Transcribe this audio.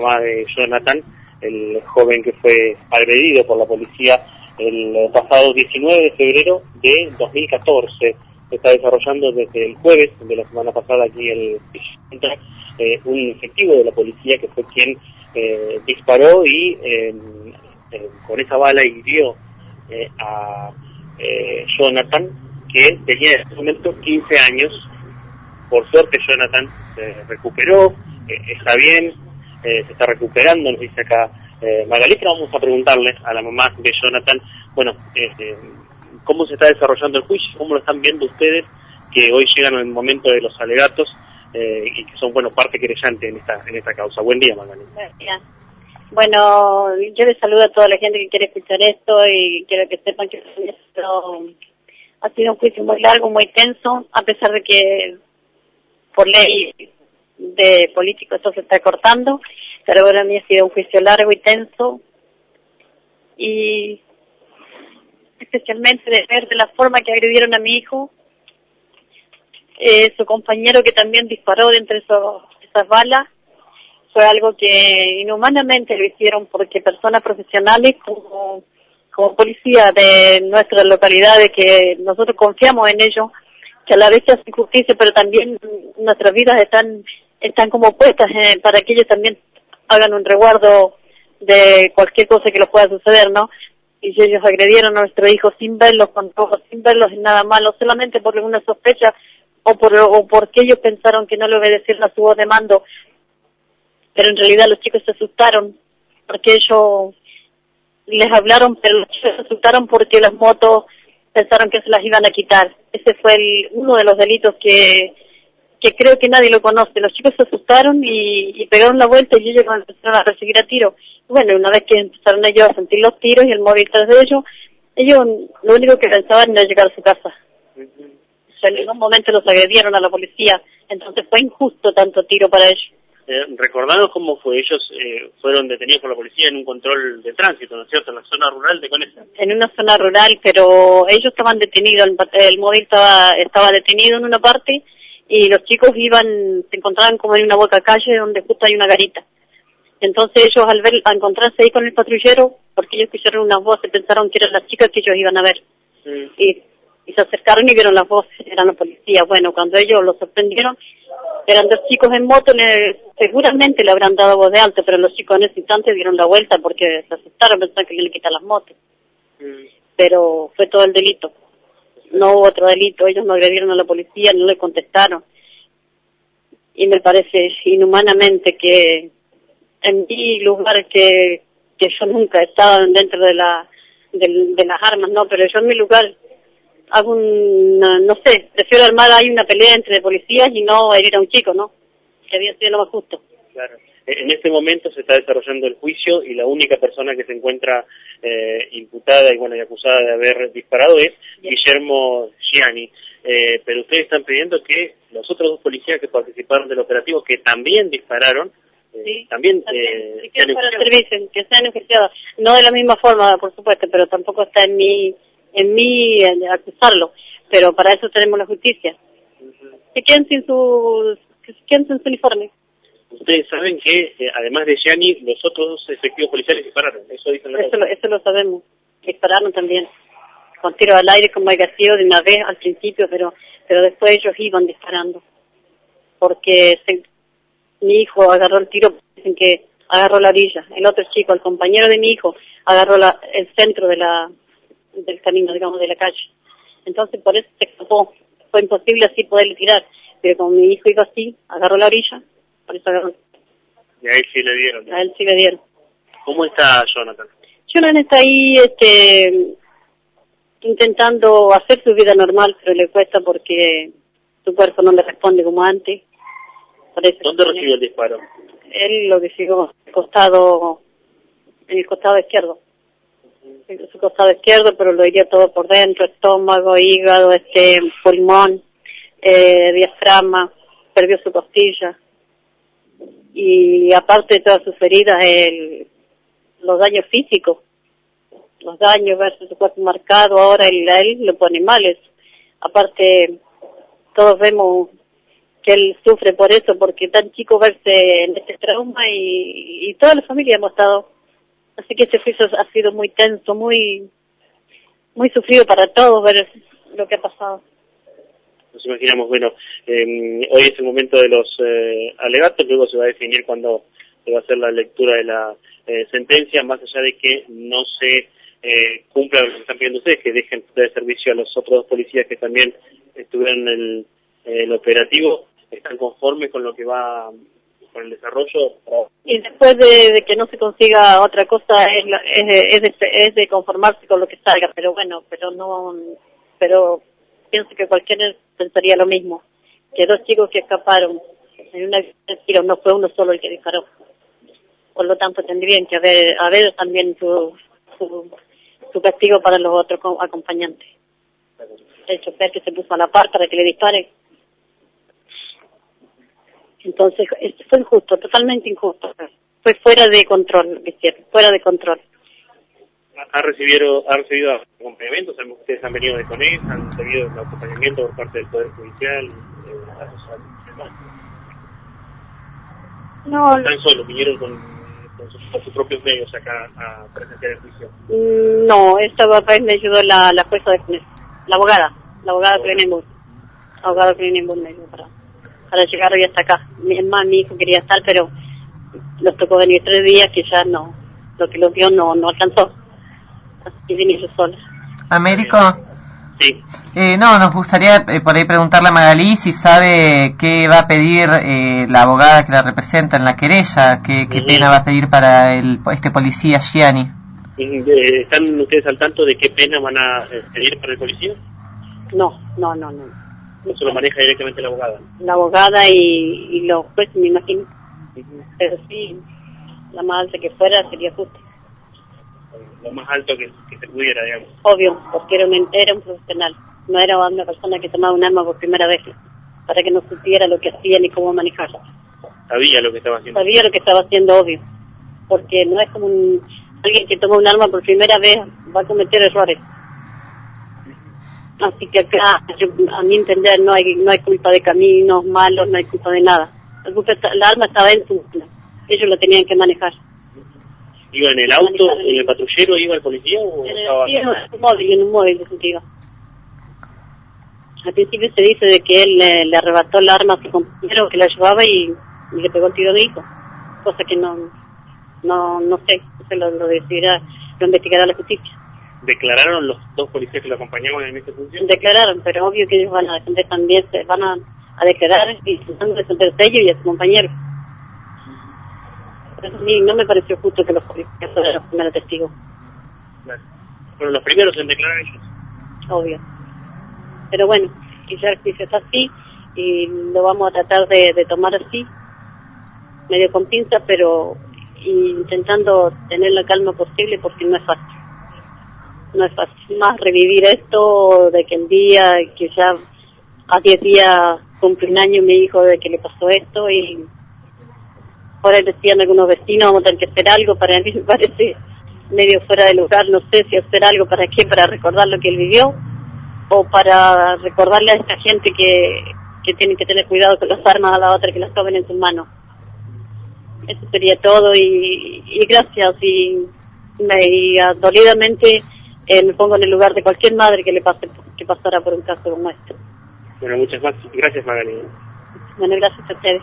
mamá de Jonathan, el joven que fue agredido por la policía el pasado 19 de febrero de 2014. Se está desarrollando desde el jueves de la semana pasada aquí el eh, un efectivo de la policía que fue quien eh, disparó y con esa bala hirió eh, a Jonathan, que tenía en ese momento 15 años. Por suerte Jonathan se recuperó, está bien, se está recuperando, nos dice acá eh, vamos a preguntarle a la mamá de Jonathan, bueno, eh, cómo se está desarrollando el juicio, cómo lo están viendo ustedes, que hoy llegan el momento de los alegatos eh, y que son, bueno, parte querellante en esta, en esta causa. Buen día, Magdalena. Bueno, yo les saludo a toda la gente que quiere escuchar esto y quiero que sepan que esto ha sido un juicio muy largo, muy tenso, a pesar de que por ley de político esto se está cortando pero para mí ha sido un juicio largo y tenso. Y especialmente de ver de la forma que agredieron a mi hijo, eh, su compañero que también disparó de entre esas balas, fue algo que inhumanamente lo hicieron porque personas profesionales como, como policía de nuestra localidad, de que nosotros confiamos en ellos, que a la vez hacen justicia, pero también nuestras vidas están están como puestas eh, para que ellos también hagan un reguardo de cualquier cosa que les pueda suceder, ¿no? Y si ellos agredieron a nuestro hijo sin verlos, con ojos, sin verlos en nada malo, solamente por alguna sospecha o, por, o porque ellos pensaron que no le obedecieron a su voz de mando, pero en realidad los chicos se asustaron porque ellos les hablaron, pero los chicos se asustaron porque las motos pensaron que se las iban a quitar. Ese fue el, uno de los delitos que que creo que nadie lo conoce. Los chicos se asustaron y, pegaron la vuelta y ellos empezaron a recibir a tiro. Bueno, una vez que empezaron ellos a sentir los tiros y el móvil tras de ellos, ellos lo único que pensaban era llegar a su casa. O sea, en ningún momento los agredieron a la policía, entonces fue injusto tanto tiro para ellos. Eh, cómo fue, ellos eh, fueron detenidos por la policía en un control de tránsito, ¿no es cierto?, en la zona rural de Conesa. En una zona rural, pero ellos estaban detenidos, el, el móvil estaba, estaba detenido en una parte y los chicos iban, se encontraban como en una boca calle donde justo hay una garita. Entonces ellos al ver, al encontrarse ahí con el patrullero, porque ellos escucharon unas voces, pensaron que eran las chicas que ellos iban a ver. Y, se acercaron y vieron las voces, eran los policías. Bueno, cuando ellos los sorprendieron, eran dos chicos en moto, seguramente le habrán dado voz de alto, pero los chicos en ese instante dieron la vuelta porque se asustaron, pensaron que le quitan las motos. Pero fue todo el delito no hubo otro delito, ellos no agredieron a la policía, no le contestaron. Y me parece inhumanamente que en mi lugar que, que yo nunca he estado dentro de la de, las armas, no, pero yo en mi lugar hago un, no sé, prefiero armar ahí una pelea entre policías y no herir a un chico, ¿no? Que había sido lo más justo. Claro. En este momento se está desarrollando el juicio y la única persona que se encuentra eh, imputada y bueno y acusada de haber disparado es Guillermo Gianni. Eh, pero ustedes están pidiendo que los otros dos policías que participaron del operativo, que también dispararon, eh, también, eh, que, sean que sean enjuiciados. No de la misma forma, por supuesto, pero tampoco está en mí, en mí acusarlo. Pero para eso tenemos la justicia. Sin su, que queden sin su uniforme. Ustedes saben que, eh, además de Gianni, los otros dos efectivos policiales dispararon. Eso dicen eso, lo, eso lo sabemos. Dispararon también. Con tiro al aire, como sido de una vez al principio, pero pero después ellos iban disparando. Porque mi hijo agarró el tiro, dicen que agarró la orilla. El otro chico, el compañero de mi hijo, agarró la, el centro de la del camino, digamos, de la calle. Entonces por eso se escapó. Fue imposible así poderle tirar. Pero como mi hijo iba así, agarró la orilla, Y a él sí le dieron. A él sí le dieron. ¿Cómo está Jonathan? Jonathan está ahí este, intentando hacer su vida normal, pero le cuesta porque su cuerpo no le responde como antes. ¿Dónde recibió el disparo? Él lo recibió el costado, en el costado izquierdo. En su costado izquierdo, pero lo iría todo por dentro, estómago, hígado, este, pulmón, eh, diafragma, perdió su costilla y aparte de todas sus heridas, el, los daños físicos, los daños versus su cuerpo marcado, ahora él, él lo pone mal. aparte, todos vemos que él sufre por eso, porque tan chico verse en este trauma y, y toda la familia hemos estado. Así que este juicio ha sido muy tenso, muy muy sufrido para todos ver lo que ha pasado. Nos imaginamos, bueno, eh, hoy es el momento de los eh, alegatos, luego se va a definir cuando se va a hacer la lectura de la eh, sentencia, más allá de que no se eh, cumpla lo que están pidiendo ustedes, que dejen de servicio a los otros policías que también estuvieron en el, operativo, están conformes con lo que va con el desarrollo. Y después de, que no se consiga otra cosa es, es, de, es, de, conformarse con lo que salga, pero bueno, pero no, pero pienso que cualquiera pensaría lo mismo, que dos chicos que escaparon en una tiro no fue uno solo el que disparó. Por lo tanto tendrían que haber, haber también su, su, su castigo para los otros acompañantes. El chofer que se puso a la par para que le dispare entonces, fue injusto, totalmente injusto. Fue fuera de control fuera de control. ¿Ha recibido, ha recibido acompañamiento? Sabemos que ustedes han venido de CONEX, han recibido el acompañamiento por parte del Poder Judicial, No. ¿Están solos? ¿Vinieron con, sus, propios medios acá a presenciar el juicio? Mm, no, esta vez me ayudó la, la jueza de CONEX, la abogada, la abogada Clenenburg. La abogada Clenenburg me ayudó para para llegar hoy hasta acá. Mi hermano, mi hijo quería estar, pero los tocó venir tres días que ya no, lo que los vio no, no alcanzó. ¿Américo? Sí. Eh, no, nos gustaría eh, por ahí preguntarle a Magalí si sabe qué va a pedir eh, la abogada que la representa en la querella, qué, qué pena va a pedir para el, este policía Gianni. Eh, ¿Están ustedes al tanto de qué pena van a eh, pedir para el policía? No, no, no, no. Eso lo maneja directamente la abogada. La abogada y, y los jueces, me imagino. Pero sí, la más alta que fuera sería justo. Lo más alto que, se pudiera, digamos. Obvio, porque era un, era un profesional. No era una persona que tomaba un arma por primera vez. Para que no supiera lo que hacía ni cómo manejarla. Sabía lo que estaba haciendo. Sabía lo que estaba haciendo, obvio. Porque no es como un, alguien que toma un arma por primera vez va a cometer errores Así que acá, a mi entender, no hay no hay culpa de caminos malos, no hay culpa de nada. La, arma estaba en su. Ellos lo tenían que manejar. ¿Iba en el auto, en el patrullero, iba el policía o en estaba...? en un móvil, en un móvil, de Al principio se dice de que él le, arrebató el arma a su compañero que la llevaba y, le pegó el tiro de hijo. Cosa que no, no, no sé, se lo, lo decidirá, lo investigará la justicia. ¿Declararon los dos policías que lo acompañaban en esta función? Declararon, pero obvio que ellos van a defender también, se van a, a declarar intentando defender a ellos y a su compañero. A mí no me pareció justo que los policías fueran los primeros testigos. Bueno, los primeros en declarar ellos. Obvio. Pero bueno, quizás juicio está así y lo vamos a tratar de, de tomar así, medio con pinza, pero intentando tener la calma posible porque no es fácil no es fácil más revivir esto de que el día que ya a 10 días cumple un año mi hijo de que le pasó esto y ahora decían algunos vecinos vamos a tener que hacer algo para mí me parece medio fuera de lugar no sé si hacer algo para qué para recordar lo que él vivió o para recordarle a esta gente que, que tienen que tener cuidado con las armas a la otra que las tomen en sus manos eso sería todo y, y gracias y, me, dolidamente eh, me pongo en el lugar de cualquier madre que le pase que pasara por un caso como este. Bueno, muchas gracias, Magdalena. Bueno, gracias a ustedes.